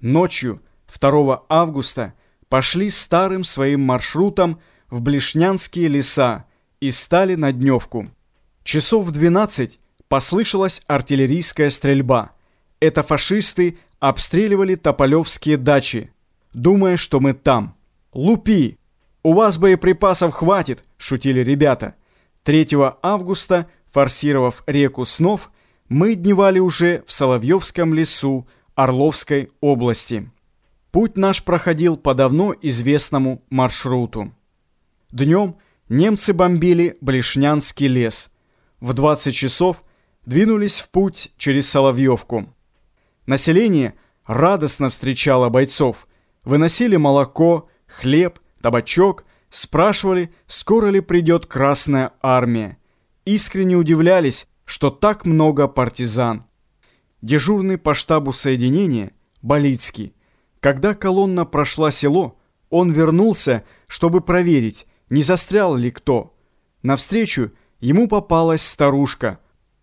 Ночью 2 августа пошли старым своим маршрутом в Блешнянские леса и стали на дневку. Часов в 12 послышалась артиллерийская стрельба. Это фашисты обстреливали тополевские дачи, думая, что мы там. «Лупи! У вас боеприпасов хватит!» – шутили ребята. 3 августа, форсировав реку Снов, мы дневали уже в Соловьевском лесу Орловской области. Путь наш проходил по давно известному маршруту. Днем немцы бомбили Блешнянский лес. В 20 часов двинулись в путь через Соловьевку. Население радостно встречало бойцов. Выносили молоко, хлеб, табачок, спрашивали, скоро ли придет Красная Армия. Искренне удивлялись, что так много партизан. Дежурный по штабу соединения, Болицкий, когда колонна прошла село, он вернулся, чтобы проверить, не застрял ли кто. Навстречу ему попалась старушка.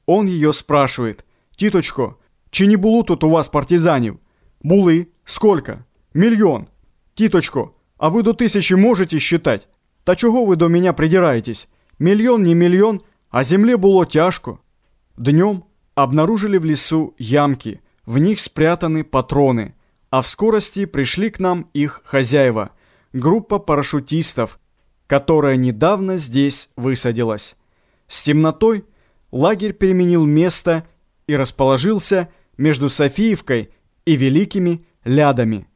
Он ее спрашивает, «Титочко, не було тут у вас партизанів?» «Були. Сколько?» «Миллион». «Титочко, а вы до тысячи можете считать?» «Та чого вы до меня придираетесь? Миллион не миллион, а земле было тяжко». Днем обнаружили в лесу ямки, в них спрятаны патроны, а в скорости пришли к нам их хозяева, группа парашютистов, которая недавно здесь высадилась. С темнотой лагерь переменил место и расположился между Софиевкой и Великими Лядами.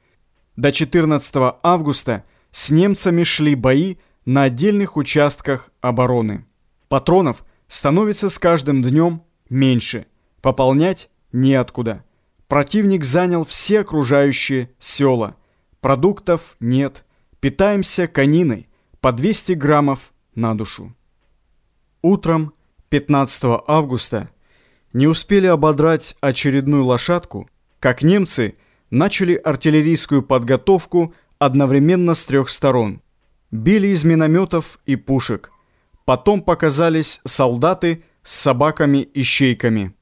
До 14 августа с немцами шли бои на отдельных участках обороны. Патронов становится с каждым днем меньше. Пополнять неоткуда. Противник занял все окружающие села. Продуктов нет. Питаемся кониной по 200 граммов на душу. Утром 15 августа не успели ободрать очередную лошадку, как немцы начали артиллерийскую подготовку одновременно с трех сторон. Били из минометов и пушек. Потом показались солдаты с собаками-ищейками.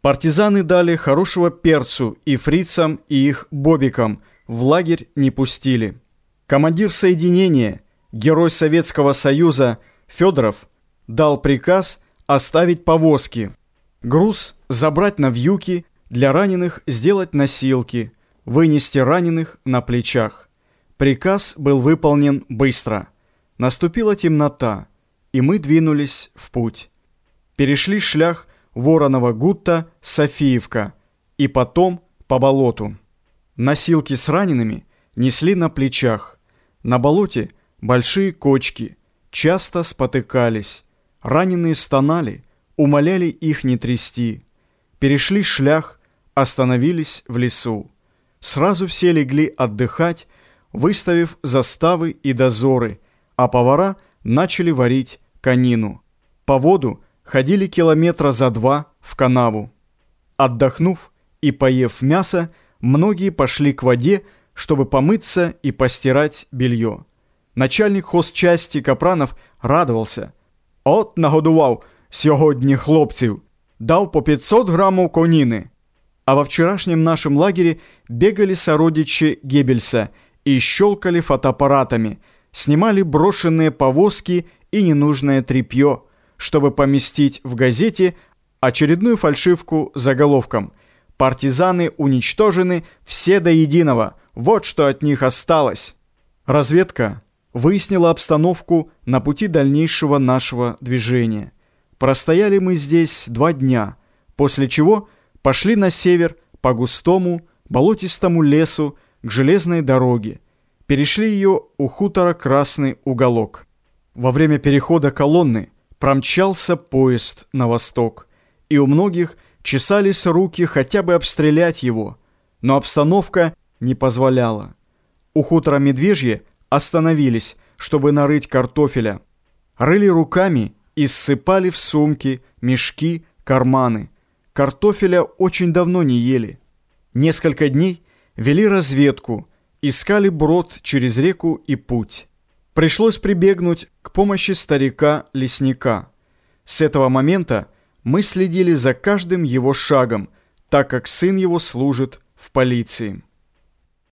Партизаны дали хорошего перцу и фрицам, и их бобикам, в лагерь не пустили. Командир соединения, герой Советского Союза Федоров, дал приказ оставить повозки. Груз забрать на вьюки, для раненых сделать носилки, вынести раненых на плечах. Приказ был выполнен быстро. Наступила темнота, и мы двинулись в путь перешли шлях Воронова Гутта, Софиевка и потом по болоту. Носилки с ранеными несли на плечах. На болоте большие кочки, часто спотыкались. Раненые стонали, умоляли их не трясти. Перешли шлях, остановились в лесу. Сразу все легли отдыхать, выставив заставы и дозоры, а повара начали варить конину. По воду ходили километра за два в канаву. Отдохнув и поев мясо, многие пошли к воде, чтобы помыться и постирать белье. Начальник хозчасти Капранов радовался. «От нагодував сьогодні хлопців, дав по 500 граммов конины». А во вчерашнем нашем лагере бегали сородичи Геббельса и щелкали фотоаппаратами, снимали брошенные повозки и ненужное тряпье – чтобы поместить в газете очередную фальшивку заголовком «Партизаны уничтожены все до единого, вот что от них осталось». Разведка выяснила обстановку на пути дальнейшего нашего движения. Простояли мы здесь два дня, после чего пошли на север по густому, болотистому лесу к железной дороге. Перешли ее у хутора Красный уголок. Во время перехода колонны промчался поезд на восток, и у многих чесались руки хотя бы обстрелять его, но обстановка не позволяла. У хутора Медвежье остановились, чтобы нарыть картофеля. Рыли руками и ссыпали в сумки, мешки, карманы. Картофеля очень давно не ели. Несколько дней вели разведку, искали брод через реку и путь. Пришлось прибегнуть к помощи старика-лесника. С этого момента мы следили за каждым его шагом, так как сын его служит в полиции.